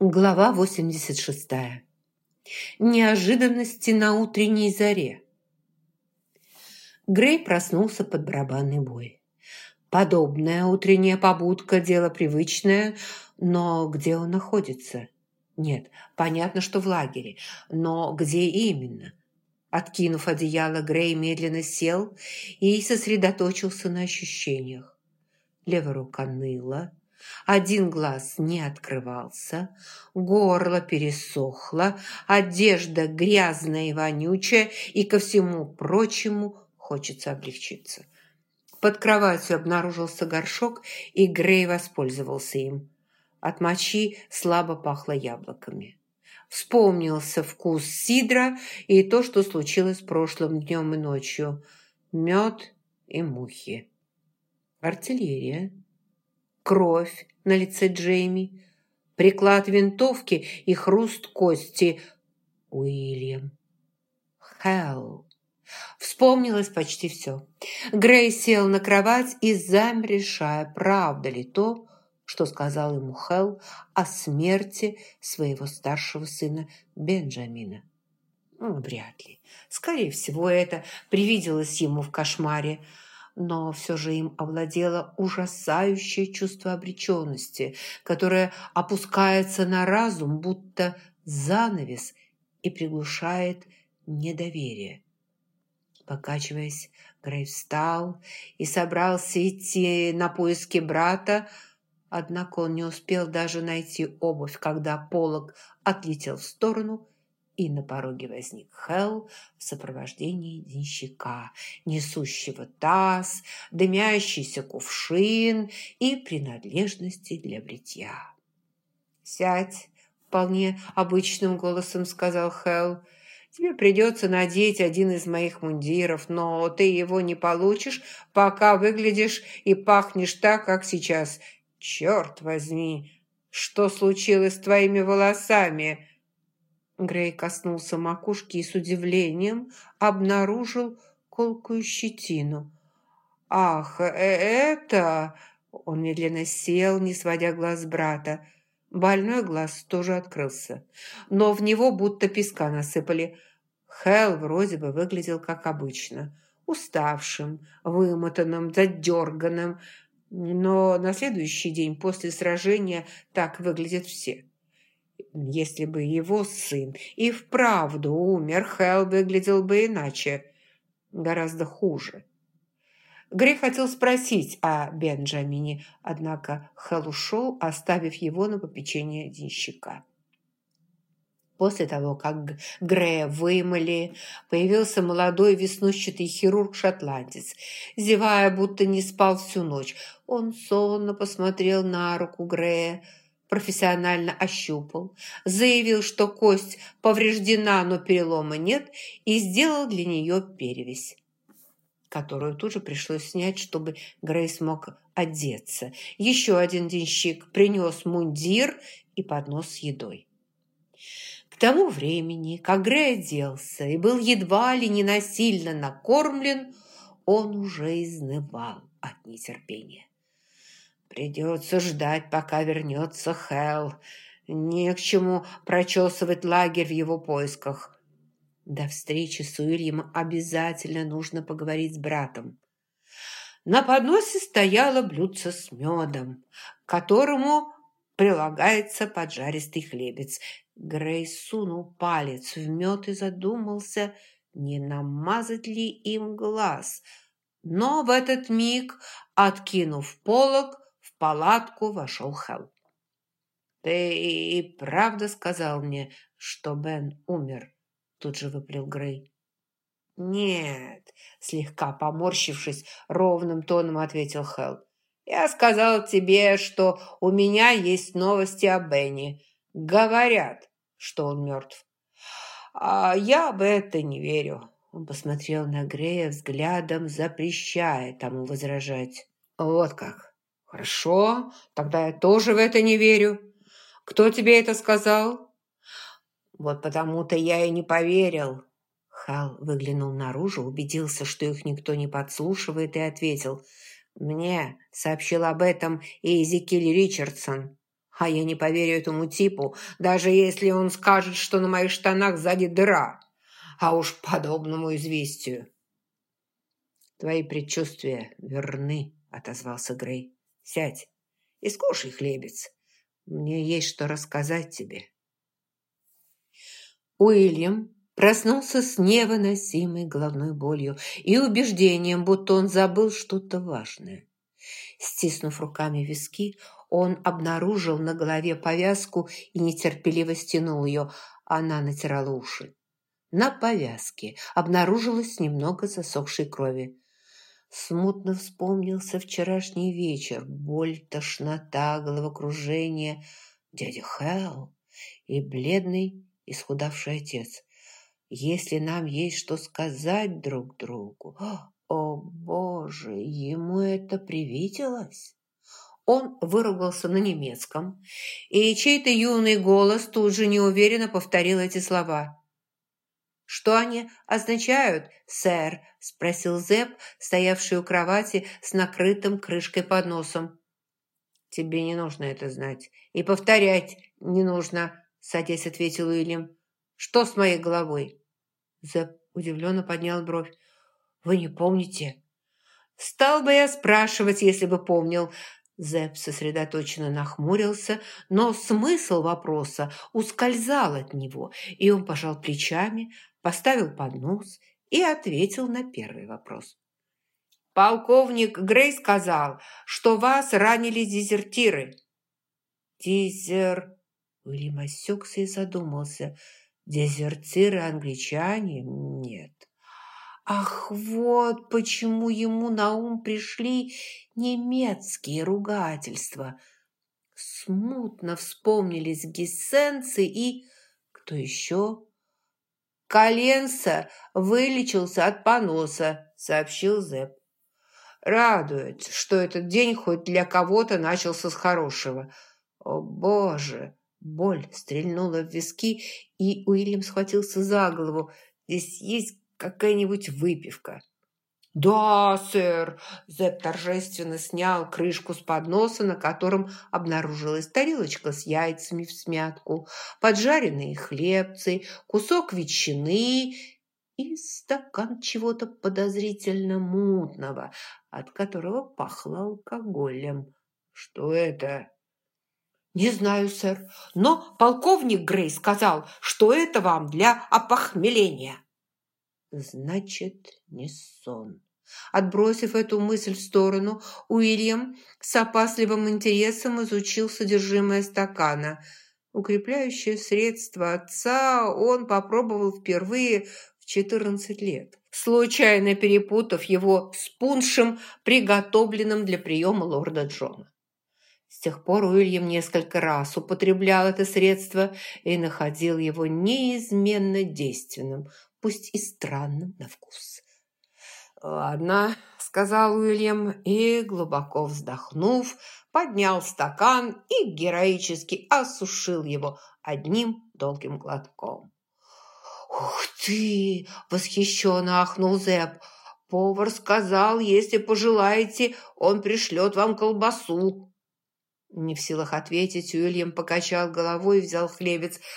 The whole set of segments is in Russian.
Глава 86. Неожиданности на утренней заре. Грей проснулся под барабанный бой. Подобная утренняя побудка – дело привычное, но где он находится? Нет, понятно, что в лагере, но где именно? Откинув одеяло, Грей медленно сел и сосредоточился на ощущениях. Левая рука ныла, один глаз не открывался, горло пересохло, одежда грязная и вонючая, и ко всему прочему хочется облегчиться. Под кроватью обнаружился горшок, и Грей воспользовался им. От мочи слабо пахло яблоками. Вспомнился вкус сидра и то, что случилось прошлым днем и ночью. Мед и мухи. Артиллерия кровь на лице Джейми, приклад винтовки и хруст кости. Уильям. Хелл. Вспомнилось почти все. Грей сел на кровать и замер, решая, правда ли то, что сказал ему Хелл о смерти своего старшего сына Бенджамина. Ну, вряд ли. Скорее всего, это привиделось ему в кошмаре – но все же им овладело ужасающее чувство обреченности, которое опускается на разум, будто занавес, и приглушает недоверие. Покачиваясь, Грей встал и собрался идти на поиски брата, однако он не успел даже найти обувь, когда полог отлетел в сторону – и на пороге возник Хелл в сопровождении денщика, несущего таз, дымящийся кувшин и принадлежности для бритья. «Сядь!» – вполне обычным голосом сказал Хелл. «Тебе придется надеть один из моих мундиров, но ты его не получишь, пока выглядишь и пахнешь так, как сейчас. Черт возьми! Что случилось с твоими волосами?» Грей коснулся макушки и с удивлением обнаружил колкую щетину. «Ах, э, это...» Он медленно сел, не сводя глаз брата. Больной глаз тоже открылся, но в него будто песка насыпали. Хелл вроде бы выглядел как обычно, уставшим, вымотанным, задерганным, но на следующий день после сражения так выглядят все. Если бы его сын и вправду умер, Хелл выглядел бы иначе, гораздо хуже. Грей хотел спросить о Бенджамине, однако Хелл ушел, оставив его на попечение денщика. После того, как Грея вымыли, появился молодой веснущатый хирург-шотландец. Зевая, будто не спал всю ночь, он сонно посмотрел на руку Грея, профессионально ощупал, заявил, что кость повреждена, но перелома нет, и сделал для нее перевязь, которую тут же пришлось снять, чтобы Грейс мог одеться. Еще один денщик принес мундир и поднос с едой. К тому времени, как Грей оделся и был едва ли не насильно накормлен, он уже изнывал от нетерпения. Придется ждать, пока вернется Хелл. Не к чему прочесывать лагерь в его поисках. До встречи с Уильямом обязательно нужно поговорить с братом. На подносе стояло блюдце с медом, к которому прилагается поджаристый хлебец. Грей сунул палец в мед и задумался, не намазать ли им глаз. Но в этот миг, откинув полог, палатку вошел Хелл. «Ты и правда сказал мне, что Бен умер?» Тут же выплел Грей. «Нет», слегка поморщившись, ровным тоном ответил Хелл. «Я сказал тебе, что у меня есть новости о Бенни. Говорят, что он мертв. А я в это не верю». Он посмотрел на Грея взглядом, запрещая тому возражать. «Вот как. «Хорошо, тогда я тоже в это не верю. Кто тебе это сказал?» «Вот потому-то я и не поверил». Хал выглянул наружу, убедился, что их никто не подслушивает, и ответил. «Мне сообщил об этом Эзекиль Ричардсон». А я не поверю этому типу, даже если он скажет, что на моих штанах сзади дыра. А уж подобному известию. «Твои предчувствия верны», — отозвался Грей. «Сядь и скушай хлебец. Мне есть что рассказать тебе». Уильям проснулся с невыносимой головной болью и убеждением, будто он забыл что-то важное. Стиснув руками виски, он обнаружил на голове повязку и нетерпеливо стянул ее. Она натирала уши. На повязке обнаружилось немного засохшей крови. Смутно вспомнился вчерашний вечер, боль, тошнота, головокружение, дядя Хэл и бледный, исхудавший отец. Если нам есть что сказать друг другу... О, Боже, ему это привиделось? Он выругался на немецком, и чей-то юный голос тут же неуверенно повторил эти слова. «Что они означают, сэр?» – спросил Зэп, стоявший у кровати с накрытым крышкой под носом. «Тебе не нужно это знать. И повторять не нужно», – садясь ответил Уильям. «Что с моей головой?» Зэп удивленно поднял бровь. «Вы не помните?» «Стал бы я спрашивать, если бы помнил. Зэп сосредоточенно нахмурился, но смысл вопроса ускользал от него, и он пожал плечами, поставил поднос и ответил на первый вопрос. «Полковник Грей сказал, что вас ранили дезертиры». «Дезер...» Уильям осекся и задумался. «Дезертиры-англичане? Нет. Ах, вот почему ему на ум пришли немецкие ругательства. Смутно вспомнились гессенцы и... Кто еще? Коленца вылечился от поноса, сообщил Зэп. Радует, что этот день хоть для кого-то начался с хорошего. О, Боже! Боль стрельнула в виски, и Уильям схватился за голову. Здесь есть какая-нибудь выпивка». «Да, сэр!» Зэп торжественно снял крышку с подноса, на котором обнаружилась тарелочка с яйцами в смятку, поджаренные хлебцы, кусок ветчины и стакан чего-то подозрительно мутного, от которого пахло алкоголем. «Что это?» «Не знаю, сэр, но полковник Грей сказал, что это вам для опохмеления». Значит, не сон. Отбросив эту мысль в сторону, Уильям с опасливым интересом изучил содержимое стакана. Укрепляющее средство отца он попробовал впервые в 14 лет, случайно перепутав его с пуншем, приготовленным для приема лорда Джона. С тех пор Уильям несколько раз употреблял это средство и находил его неизменно действенным, пусть и странным на вкус. «Ладно», — сказал Уильям, и, глубоко вздохнув, поднял стакан и героически осушил его одним долгим глотком. «Ух ты!» – восхищенно ахнул Зэп. «Повар сказал, если пожелаете, он пришлет вам колбасу». Не в силах ответить, Уильям покачал головой и взял хлебец –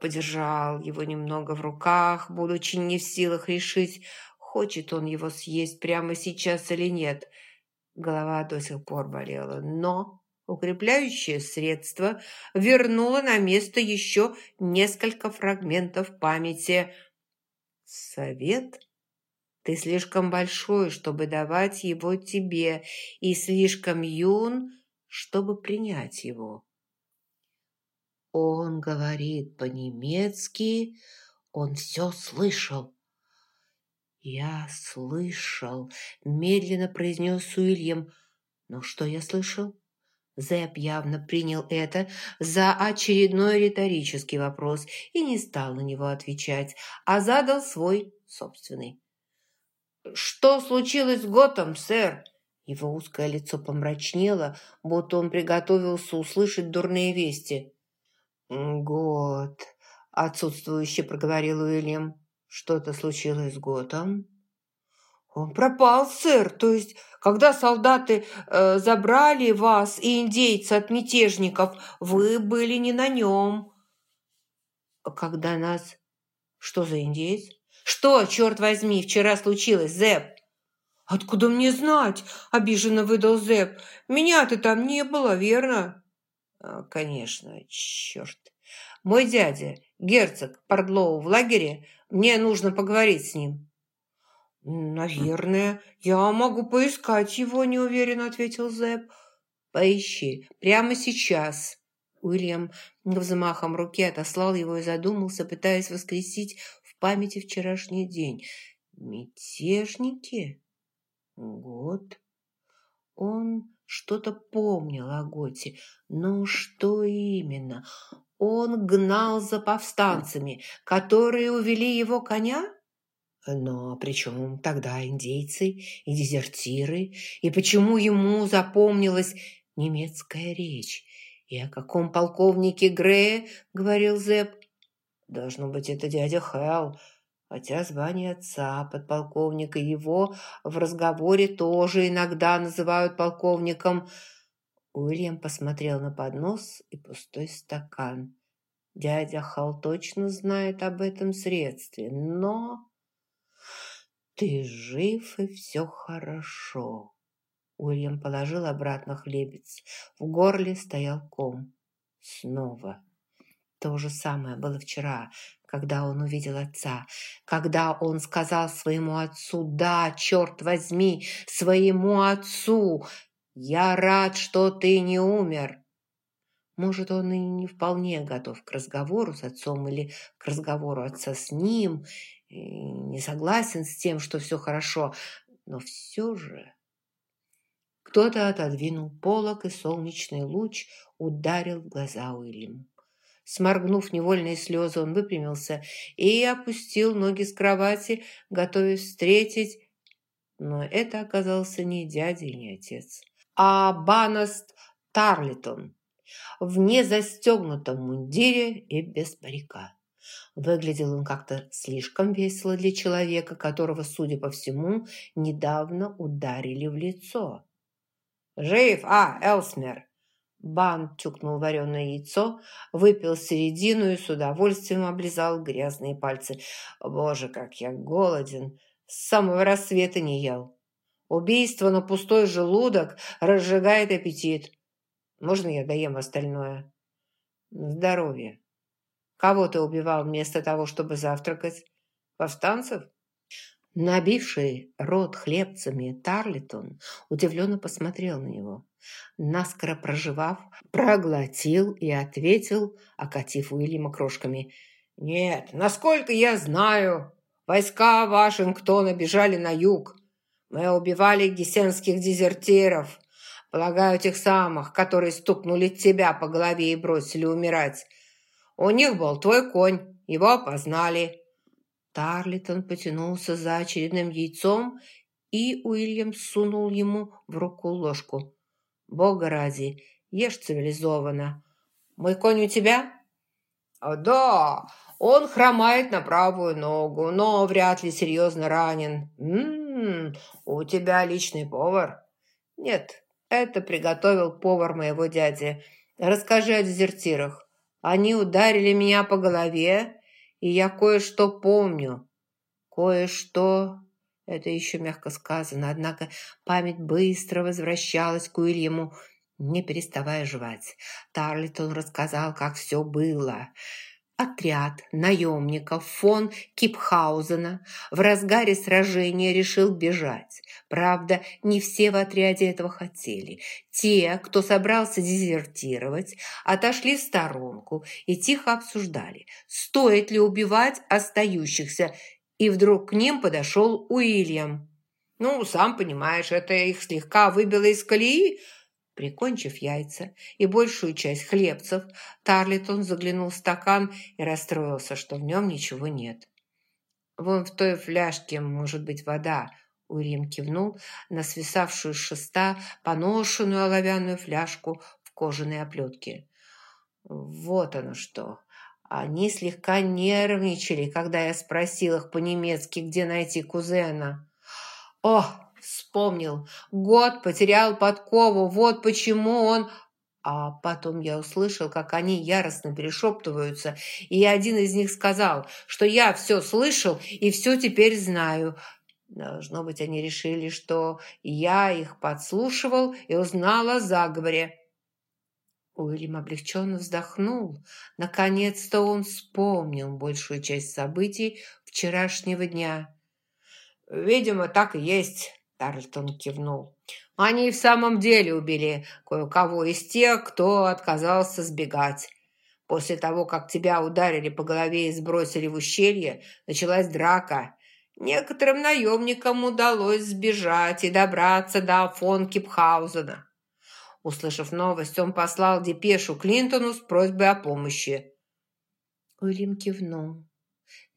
подержал его немного в руках, будучи не в силах решить, хочет он его съесть прямо сейчас или нет. Голова до сих пор болела, но укрепляющее средство вернуло на место еще несколько фрагментов памяти. «Совет?» Ты слишком большой, чтобы давать его тебе, и слишком юн, чтобы принять его. Он говорит по-немецки, он все слышал. «Я слышал», – медленно произнес Уильям. «Но что я слышал?» Зэп явно принял это за очередной риторический вопрос и не стал на него отвечать, а задал свой собственный. «Что случилось с Готом, сэр?» Его узкое лицо помрачнело, будто он приготовился услышать дурные вести. «Год», – отсутствующе проговорил Уильям. «Что-то случилось с Готом?» Он пропал, сэр. То есть, когда солдаты э, забрали вас и индейцы от мятежников, вы были не на нем. А когда нас... Что за индейец? Что, черт возьми, вчера случилось, Зэп? «Откуда мне знать?» – обиженно выдал Зэп. «Меня-то там не было, верно?» а, «Конечно, черт. Мой дядя, герцог Пардлоу в лагере, мне нужно поговорить с ним». «Наверное, я могу поискать его», – неуверенно ответил Зэп. «Поищи, прямо сейчас». Уильям взмахом руки отослал его и задумался, пытаясь воскресить в памяти вчерашний день. «Мятежники?» Год. Он что-то помнил о Готе, но что именно? Он гнал за повстанцами, которые увели его коня? Но при чем тогда индейцы и дезертиры? И почему ему запомнилась немецкая речь? И о каком полковнике Грея говорил Зэп? Должно быть, это дядя Хелл, хотя звание отца подполковника его в разговоре тоже иногда называют полковником. Уильям посмотрел на поднос и пустой стакан. Дядя Хал точно знает об этом средстве, но... Ты жив, и все хорошо. Уильям положил обратно хлебец. В горле стоял ком. Снова. То же самое было вчера, когда он увидел отца, когда он сказал своему отцу «Да, черт возьми, своему отцу! Я рад, что ты не умер!» Может, он и не вполне готов к разговору с отцом или к разговору отца с ним, не согласен с тем, что все хорошо, но все же... Кто-то отодвинул полок, и солнечный луч ударил в глаза Уильяму. Сморгнув невольные слезы, он выпрямился и опустил ноги с кровати, готовясь встретить... Но это оказался не дядя и не отец, а Банаст Тарлитон в незастегнутом мундире и без парика. Выглядел он как-то слишком весело для человека, которого, судя по всему, недавно ударили в лицо. «Жив, а, Элсмер!» Бан тюкнул вареное яйцо, выпил середину и с удовольствием облизал грязные пальцы. «Боже, как я голоден! С самого рассвета не ел. Убийство на пустой желудок разжигает аппетит. Можно я доем остальное?» «Здоровье. Кого ты убивал вместо того, чтобы завтракать? Повстанцев?» Набивший рот хлебцами Тарлитон удивленно посмотрел на него. Наскоро проживав, проглотил и ответил, окатив Уильяма крошками. «Нет, насколько я знаю, войска Вашингтона бежали на юг. Мы убивали гесенских дезертиров, полагаю, тех самых, которые стукнули тебя по голове и бросили умирать. У них был твой конь, его опознали». Тарлитон потянулся за очередным яйцом, и Уильям сунул ему в руку ложку. «Бога ради, ешь цивилизованно. Мой конь у тебя?» «А, «Да, он хромает на правую ногу, но вряд ли серьезно ранен. М -м, у тебя личный повар?» «Нет, это приготовил повар моего дяди. Расскажи о дезертирах. Они ударили меня по голове, и я кое-что помню. Кое-что это еще мягко сказано, однако память быстро возвращалась к Уильяму, не переставая жевать. Тарлитон рассказал, как все было. Отряд наемников фон Кипхаузена в разгаре сражения решил бежать. Правда, не все в отряде этого хотели. Те, кто собрался дезертировать, отошли в сторонку и тихо обсуждали, стоит ли убивать остающихся и вдруг к ним подошел Уильям. Ну, сам понимаешь, это их слегка выбило из колеи. Прикончив яйца и большую часть хлебцев, Тарлитон заглянул в стакан и расстроился, что в нем ничего нет. «Вон в той фляжке может быть вода», — Уильям кивнул на свисавшую с шеста поношенную оловянную фляжку в кожаной оплетке. «Вот оно что!» Они слегка нервничали, когда я спросил их по-немецки, где найти кузена. О, вспомнил. Год потерял подкову, вот почему он... А потом я услышал, как они яростно перешептываются, и один из них сказал, что я все слышал и все теперь знаю. Должно быть, они решили, что я их подслушивал и узнал о заговоре. Уильям облегченно вздохнул. Наконец-то он вспомнил большую часть событий вчерашнего дня. «Видимо, так и есть», — Тарлтон кивнул. «Они в самом деле убили кое-кого из тех, кто отказался сбегать. После того, как тебя ударили по голове и сбросили в ущелье, началась драка. Некоторым наемникам удалось сбежать и добраться до фон Кипхаузена. Услышав новость, он послал депешу Клинтону с просьбой о помощи. Уильям кивнул.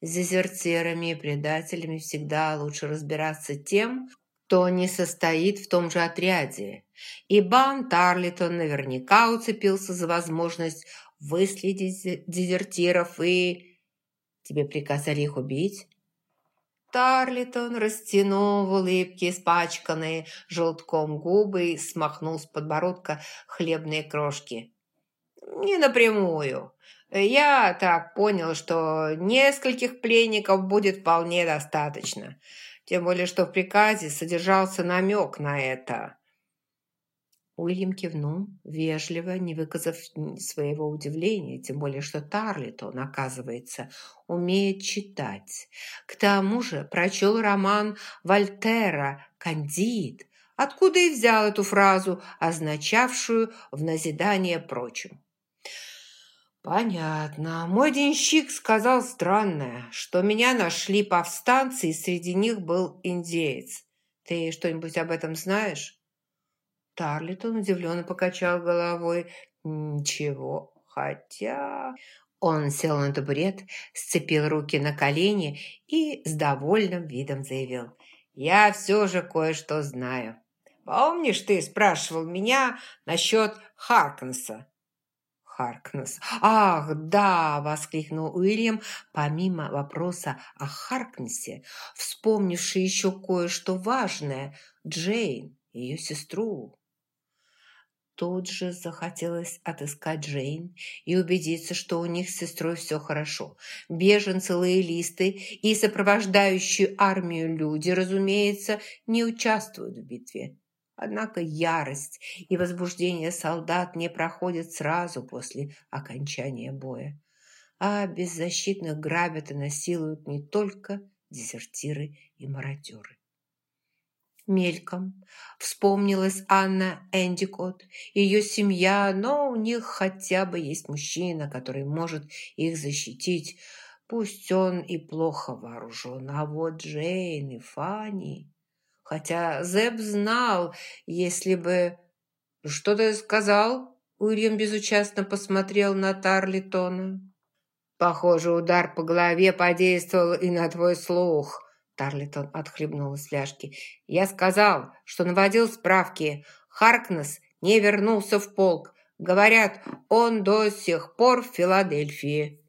С дезертирами и предателями всегда лучше разбираться тем, кто не состоит в том же отряде. И Бан Тарлитон наверняка уцепился за возможность выследить дезертиров и... Тебе приказали их убить? Тарлитон растянул в улыбке испачканные желтком губы и смахнул с подбородка хлебные крошки. «Не напрямую. Я так понял, что нескольких пленников будет вполне достаточно. Тем более, что в приказе содержался намек на это». Уильям кивнул, вежливо, не выказав своего удивления, тем более, что Тарлитон, оказывается, умеет читать. К тому же прочел роман Вольтера «Кандид», откуда и взял эту фразу, означавшую в назидание прочим. «Понятно. Мой денщик сказал странное, что меня нашли повстанцы, и среди них был индеец. Ты что-нибудь об этом знаешь?» Тарлитон удивленно покачал головой. «Ничего, хотя...» Он сел на табурет, сцепил руки на колени и с довольным видом заявил. «Я все же кое-что знаю. Помнишь, ты спрашивал меня насчет Харкнса?» Харкнес. «Ах, да!» – воскликнул Уильям, помимо вопроса о Харкнесе, вспомнивший еще кое-что важное – Джейн, ее сестру. Тут же захотелось отыскать Джейн и убедиться, что у них с сестрой все хорошо. Беженцы, лоялисты и сопровождающие армию люди, разумеется, не участвуют в битве. Однако ярость и возбуждение солдат не проходят сразу после окончания боя. А беззащитных грабят и насилуют не только дезертиры и мародеры. Мельком вспомнилась Анна Эндикот, ее семья, но у них хотя бы есть мужчина, который может их защитить. Пусть он и плохо вооружен, а вот Джейн и Фанни... Хотя Зеб знал, если бы... «Что ты сказал?» Уильям безучастно посмотрел на Тарлитона. «Похоже, удар по голове подействовал и на твой слух», Тарлитон отхлебнул из фляжки. «Я сказал, что наводил справки. Харкнес не вернулся в полк. Говорят, он до сих пор в Филадельфии».